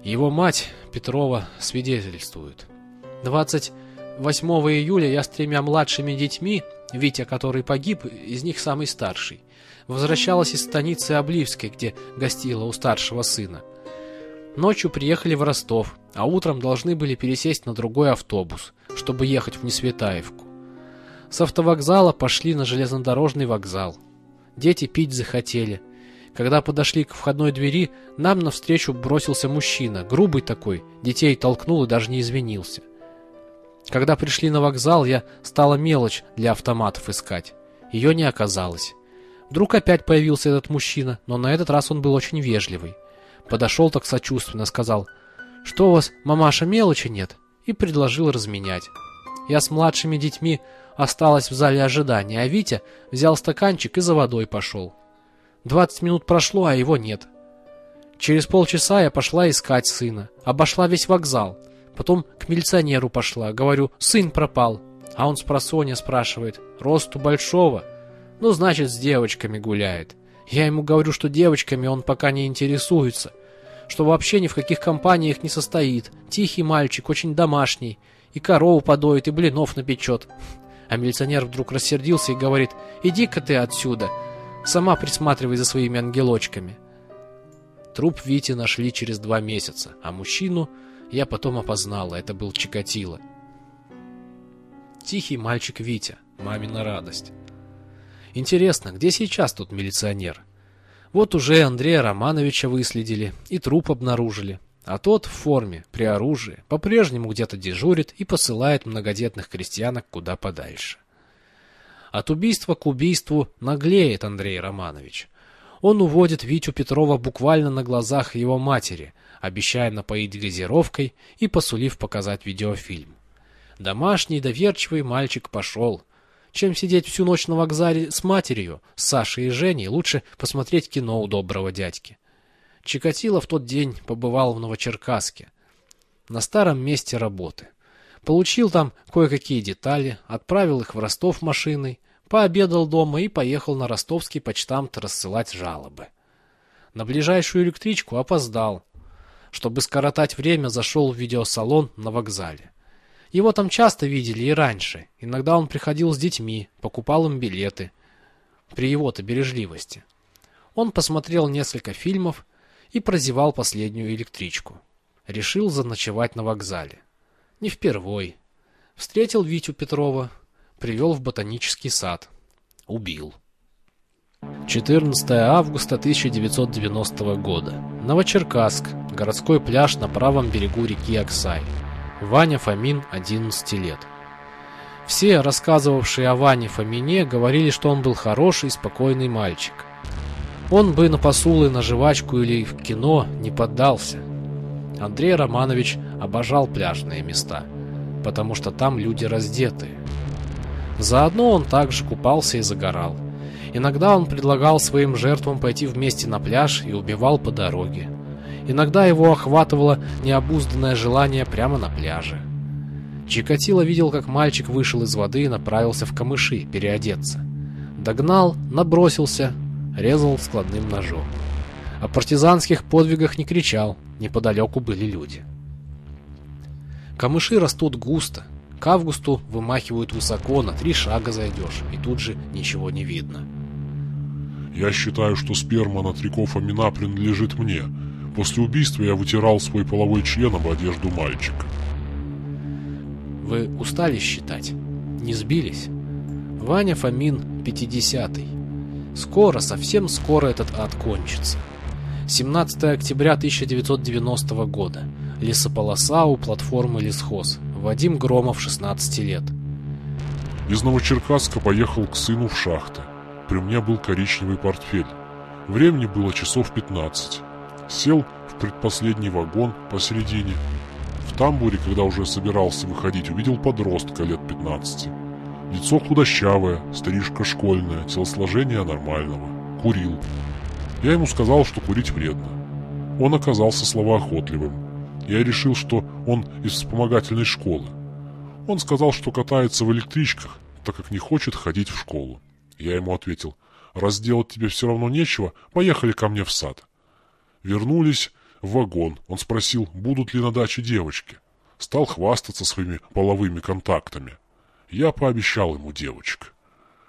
Его мать, Петрова, свидетельствует. 28 июля я с тремя младшими детьми, Витя, который погиб, из них самый старший, возвращалась из станицы Обливской, где гостила у старшего сына. Ночью приехали в Ростов, а утром должны были пересесть на другой автобус, чтобы ехать в Несветаевку. С автовокзала пошли на железнодорожный вокзал. Дети пить захотели – когда подошли к входной двери, нам навстречу бросился мужчина, грубый такой, детей толкнул и даже не извинился. Когда пришли на вокзал, я стала мелочь для автоматов искать. Ее не оказалось. Вдруг опять появился этот мужчина, но на этот раз он был очень вежливый. Подошел так сочувственно, сказал, «Что у вас, мамаша, мелочи нет?» и предложил разменять. Я с младшими детьми осталась в зале ожидания, а Витя взял стаканчик и за водой пошел. Двадцать минут прошло, а его нет. Через полчаса я пошла искать сына. Обошла весь вокзал. Потом к милиционеру пошла. Говорю, сын пропал. А он с просонья спрашивает, росту большого? Ну, значит, с девочками гуляет. Я ему говорю, что девочками он пока не интересуется. Что вообще ни в каких компаниях не состоит. Тихий мальчик, очень домашний. И корову подоит, и блинов напечет. А милиционер вдруг рассердился и говорит, иди-ка ты отсюда. Сама присматривай за своими ангелочками. Труп Вити нашли через два месяца, а мужчину я потом опознала, это был Чикатило. Тихий мальчик Витя, мамина радость. Интересно, где сейчас тут милиционер? Вот уже Андрея Романовича выследили и труп обнаружили. А тот в форме, при оружии, по-прежнему где-то дежурит и посылает многодетных крестьянок куда подальше. От убийства к убийству наглеет Андрей Романович. Он уводит Витю Петрова буквально на глазах его матери, обещая напоить газировкой и посулив показать видеофильм. Домашний доверчивый мальчик пошел – чем сидеть всю ночь на вокзале с матерью, с Сашей и Женей, лучше посмотреть кино у доброго дядьки. Чикатило в тот день побывал в Новочеркасске, на старом месте работы. Получил там кое-какие детали, отправил их в Ростов машиной, пообедал дома и поехал на ростовский почтамт рассылать жалобы. На ближайшую электричку опоздал. Чтобы скоротать время, зашел в видеосалон на вокзале. Его там часто видели и раньше. Иногда он приходил с детьми, покупал им билеты. При его-то бережливости. Он посмотрел несколько фильмов и прозевал последнюю электричку. Решил заночевать на вокзале. Не впервой. Встретил Витю Петрова, привел в ботанический сад. Убил. 14 августа 1990 года. Новочеркасск. Городской пляж на правом берегу реки Аксай. Ваня Фомин, 11 лет. Все, рассказывавшие о Ване Фомине, говорили, что он был хороший, спокойный мальчик. Он бы на посулы, на жвачку или в кино не поддался. Андрей Романович обожал пляжные места, потому что там люди раздетые. Заодно он также купался и загорал. Иногда он предлагал своим жертвам пойти вместе на пляж и убивал по дороге. Иногда его охватывало необузданное желание прямо на пляже. Чикатило видел, как мальчик вышел из воды и направился в камыши переодеться. Догнал, набросился, резал складным ножом. О партизанских подвигах не кричал, неподалеку были люди. Камыши растут густо, к августу вымахивают высоко, на три шага зайдешь, и тут же ничего не видно. Я считаю, что сперма натриков амина принадлежит мне, После убийства я вытирал свой половой член об одежду мальчика. Вы устали считать? Не сбились? Ваня Фомин 50-й. Скоро, совсем скоро этот ад кончится. 17 октября 1990 года. Лесополоса у платформы «Лесхоз». Вадим Громов, 16 лет. Из Новочеркасска поехал к сыну в шахты. При мне был коричневый портфель. Времени было часов 15. Сел в предпоследний вагон посередине. В тамбуре, когда уже собирался выходить, увидел подростка лет 15. Лицо худощавое, стрижка школьная, телосложение нормального. Курил. Я ему сказал, что курить вредно. Он оказался словоохотливым. Я решил, что он из вспомогательной школы. Он сказал, что катается в электричках, так как не хочет ходить в школу. Я ему ответил, раз делать тебе все равно нечего, поехали ко мне в сад. Вернулись в вагон. Он спросил, будут ли на даче девочки. Стал хвастаться своими половыми контактами. Я пообещал ему девочек.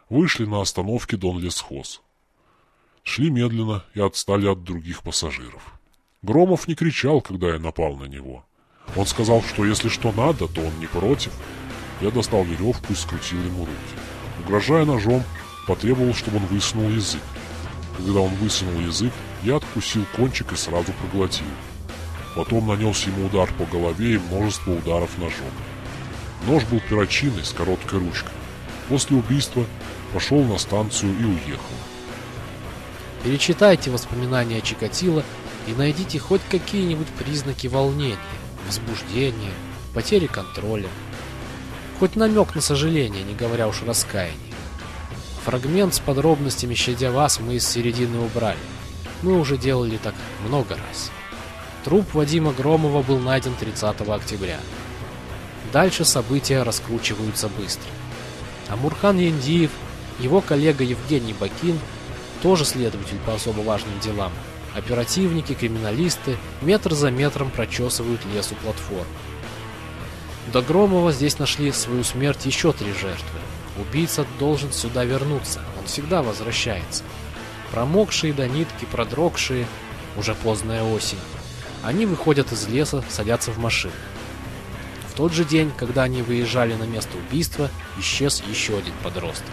Вышли на остановке Дон Лесхоз. Шли медленно и отстали от других пассажиров. Громов не кричал, когда я напал на него. Он сказал, что если что надо, то он не против. Я достал веревку и скрутил ему руки. Угрожая ножом, потребовал, чтобы он высунул язык. Когда он высунул язык, я откусил кончик и сразу проглотил. Потом нанес ему удар по голове и множество ударов ножом. Нож был перочинный с короткой ручкой. После убийства пошел на станцию и уехал. Перечитайте воспоминания Чикатило и найдите хоть какие-нибудь признаки волнения, возбуждения, потери контроля. Хоть намек на сожаление, не говоря уж раскаяние. Фрагмент с подробностями, щадя вас, мы из середины убрали. Мы уже делали так много раз. Труп Вадима Громова был найден 30 октября. Дальше события раскручиваются быстро. Амурхан Яндиев, его коллега Евгений Бакин, тоже следователь по особо важным делам, оперативники, криминалисты метр за метром прочесывают лес у платформы. До Громова здесь нашли свою смерть еще три жертвы. Убийца должен сюда вернуться, он всегда возвращается. Промокшие до нитки, продрогшие, уже поздняя осень. Они выходят из леса, садятся в машину. В тот же день, когда они выезжали на место убийства, исчез еще один подросток.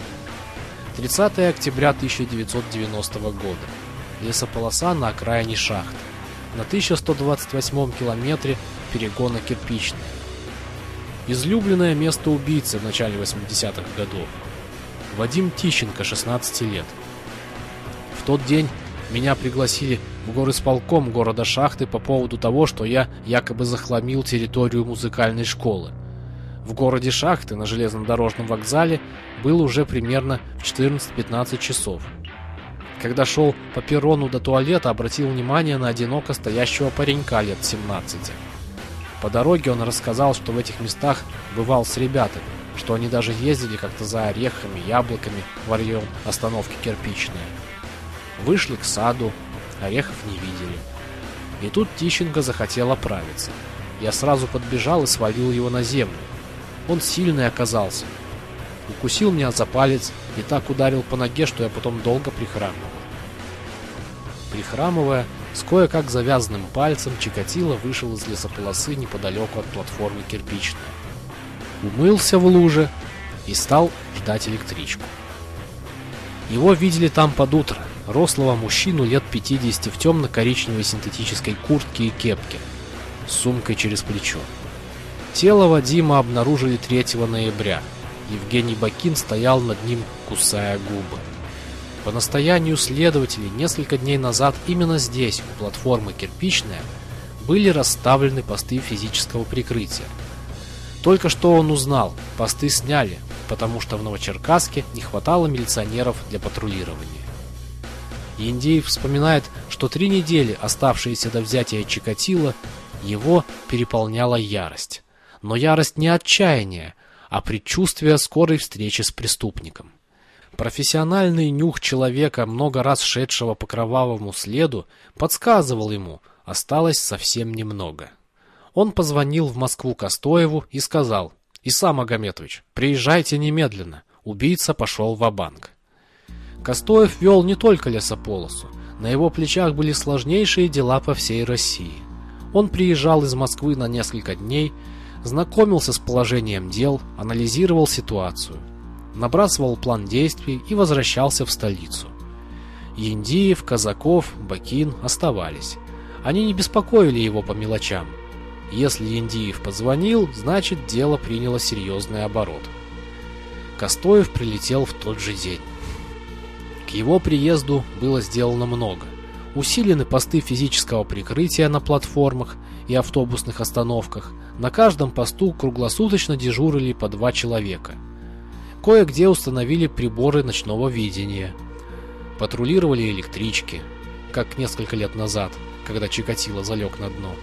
30 октября 1990 года. Лесополоса на окраине шахты. На 1128 километре перегона Кирпичная. Излюбленное место убийцы в начале 80-х годов. Вадим Тищенко, 16 лет. Тот день меня пригласили в горосполком города Шахты по поводу того, что я якобы захламил территорию музыкальной школы. В городе Шахты на железнодорожном вокзале было уже примерно в 14-15 часов. Когда шел по перрону до туалета, обратил внимание на одиноко стоящего паренька лет 17. По дороге он рассказал, что в этих местах бывал с ребятами, что они даже ездили как-то за орехами, яблоками в район остановки Кирпичная. Вышли к саду, орехов не видели. И тут Тищенко захотел оправиться. Я сразу подбежал и свалил его на землю. Он сильный оказался. Укусил меня за палец и так ударил по ноге, что я потом долго прихрамывал. Прихрамывая, с кое-как завязанным пальцем Чикатило вышел из лесополосы неподалеку от платформы кирпичная. Умылся в луже и стал ждать электричку. Его видели там под утро, рослого мужчину лет 50 в темно-коричневой синтетической куртке и кепке, с сумкой через плечо. Тело Вадима обнаружили 3 ноября. Евгений Бакин стоял над ним, кусая губы. По настоянию следователей несколько дней назад именно здесь, у платформы «Кирпичная», были расставлены посты физического прикрытия. Только что он узнал, посты сняли, потому что в Новочеркасске не хватало милиционеров для патрулирования. Индеев вспоминает, что три недели, оставшиеся до взятия Чикатила, его переполняла ярость. Но ярость не отчаяния, а предчувствие скорой встречи с преступником. Профессиональный нюх человека, много раз шедшего по кровавому следу, подсказывал ему, осталось совсем немного. Он позвонил в Москву Костоеву и сказал, «Исам Агометович, приезжайте немедленно, убийца пошел в банк Костоев вел не только лесополосу, на его плечах были сложнейшие дела по всей России. Он приезжал из Москвы на несколько дней, знакомился с положением дел, анализировал ситуацию – набрасывал план действий и возвращался в столицу. Яндиев, Казаков, Бакин оставались. Они не беспокоили его по мелочам. Если Яндиев позвонил, значит дело приняло серьезный оборот. Костоев прилетел в тот же день. Его приезду было сделано много. Усилены посты физического прикрытия на платформах и автобусных остановках. На каждом посту круглосуточно дежурили по два человека – Кое-где установили приборы ночного видения. Патрулировали электрички, как несколько лет назад, когда Чикатило залег на дно.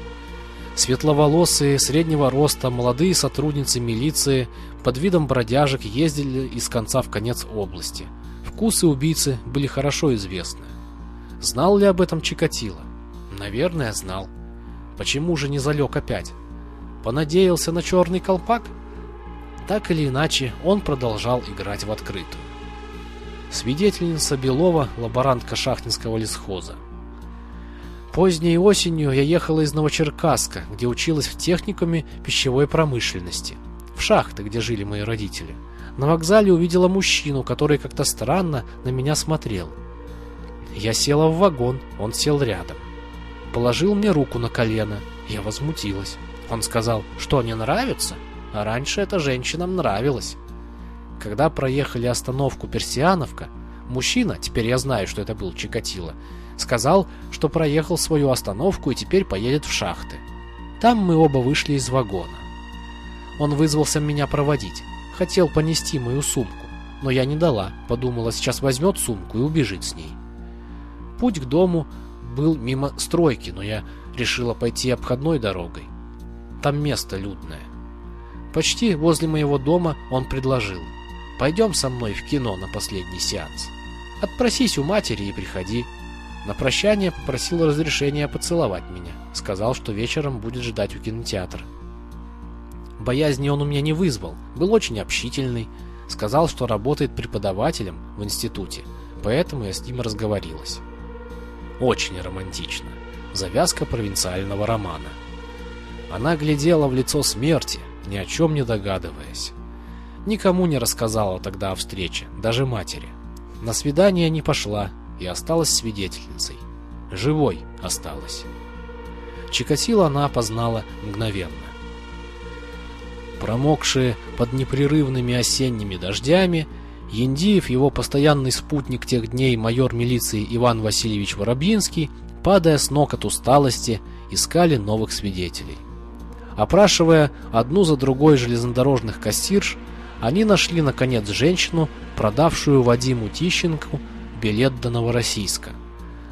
Светловолосые, среднего роста, молодые сотрудницы милиции под видом бродяжек ездили из конца в конец области. Вкусы убийцы были хорошо известны. Знал ли об этом Чикатило? Наверное, знал. Почему же не залег опять? Понадеялся на черный колпак? Так или иначе, он продолжал играть в открытую. Свидетельница Белова, лаборантка шахтинского лесхоза. Поздней осенью я ехала из Новочеркасска, где училась в техникуме пищевой промышленности, в шахты, где жили мои родители. На вокзале увидела мужчину, который как-то странно на меня смотрел. Я села в вагон, он сел рядом. Положил мне руку на колено, я возмутилась. Он сказал, что не нравится? А раньше эта женщинам нравилась. Когда проехали остановку Персиановка, мужчина, теперь я знаю, что это был Чикатило, сказал, что проехал свою остановку и теперь поедет в шахты. Там мы оба вышли из вагона. Он вызвался меня проводить. Хотел понести мою сумку, но я не дала. Подумала, сейчас возьмет сумку и убежит с ней. Путь к дому был мимо стройки, но я решила пойти обходной дорогой. Там место людное. Почти возле моего дома он предложил. «Пойдем со мной в кино на последний сеанс. Отпросись у матери и приходи». На прощание попросил разрешения поцеловать меня. Сказал, что вечером будет ждать у кинотеатра. Боязни он у меня не вызвал. Был очень общительный. Сказал, что работает преподавателем в институте. Поэтому я с ним разговорилась. Очень романтично. Завязка провинциального романа. Она глядела в лицо смерти, ни о чем не догадываясь. Никому не рассказала тогда о встрече, даже матери. На свидание не пошла и осталась свидетельницей. Живой осталась. Чикатило она опознала мгновенно. Промокшие под непрерывными осенними дождями, Яндиев, его постоянный спутник тех дней, майор милиции Иван Васильевич Воробьинский, падая с ног от усталости, искали новых свидетелей. Опрашивая одну за другой железнодорожных кассирш, они нашли, наконец, женщину, продавшую Вадиму Тищенку билет до Новороссийска,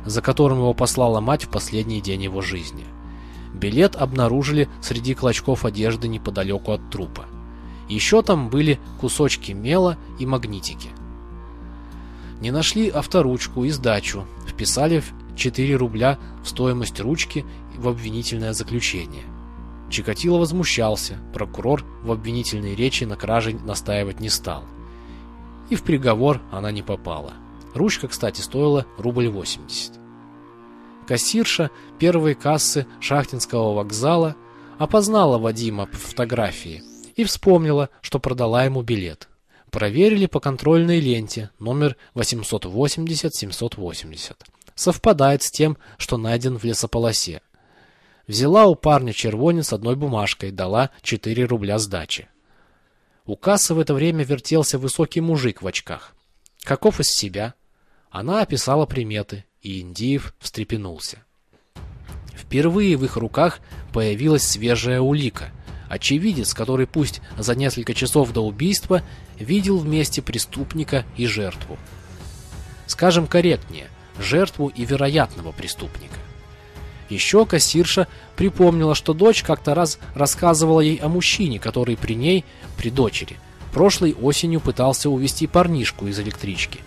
за которым его послала мать в последний день его жизни. Билет обнаружили среди клочков одежды неподалеку от трупа. Еще там были кусочки мела и магнитики. Не нашли авторучку и сдачу, вписали 4 рубля в стоимость ручки в обвинительное заключение. Чикатило возмущался, прокурор в обвинительной речи на краже настаивать не стал. И в приговор она не попала. Ручка, кстати, стоила рубль 80. Кассирша первой кассы Шахтинского вокзала опознала Вадима по фотографии и вспомнила, что продала ему билет. Проверили по контрольной ленте номер 880-780. Совпадает с тем, что найден в лесополосе. Взяла у парня червонец одной бумажкой, дала 4 рубля сдачи. У кассы в это время вертелся высокий мужик в очках. Каков из себя? Она описала приметы, и Индиев встрепенулся. Впервые в их руках появилась свежая улика. Очевидец, который пусть за несколько часов до убийства видел вместе преступника и жертву. Скажем корректнее, жертву и вероятного преступника. Еще кассирша припомнила, что дочь как-то раз рассказывала ей о мужчине, который при ней, при дочери, прошлой осенью пытался увести парнишку из электрички.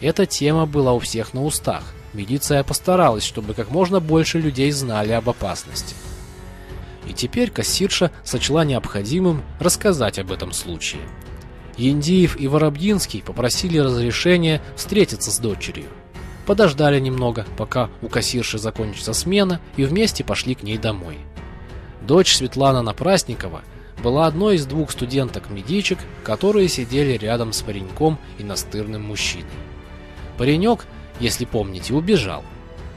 Эта тема была у всех на устах. Милиция постаралась, чтобы как можно больше людей знали об опасности. И теперь кассирша сочла необходимым рассказать об этом случае. Яндиев и Воробьинский попросили разрешения встретиться с дочерью. Подождали немного, пока у кассирши закончится смена, и вместе пошли к ней домой. Дочь Светлана Напрасникова была одной из двух студенток-медичек, которые сидели рядом с пареньком и настырным мужчиной. Паренек, если помните, убежал.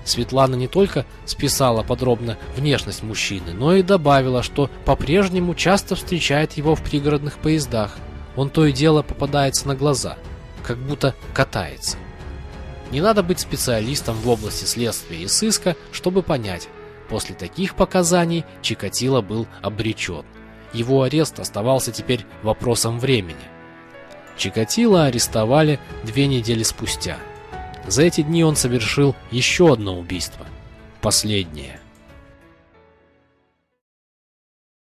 Светлана не только списала подробно внешность мужчины, но и добавила, что по-прежнему часто встречает его в пригородных поездах. Он то и дело попадается на глаза, как будто катается. Не надо быть специалистом в области следствия и сыска, чтобы понять, после таких показаний Чикатило был обречен. Его арест оставался теперь вопросом времени. Чикатило арестовали две недели спустя. За эти дни он совершил еще одно убийство. Последнее.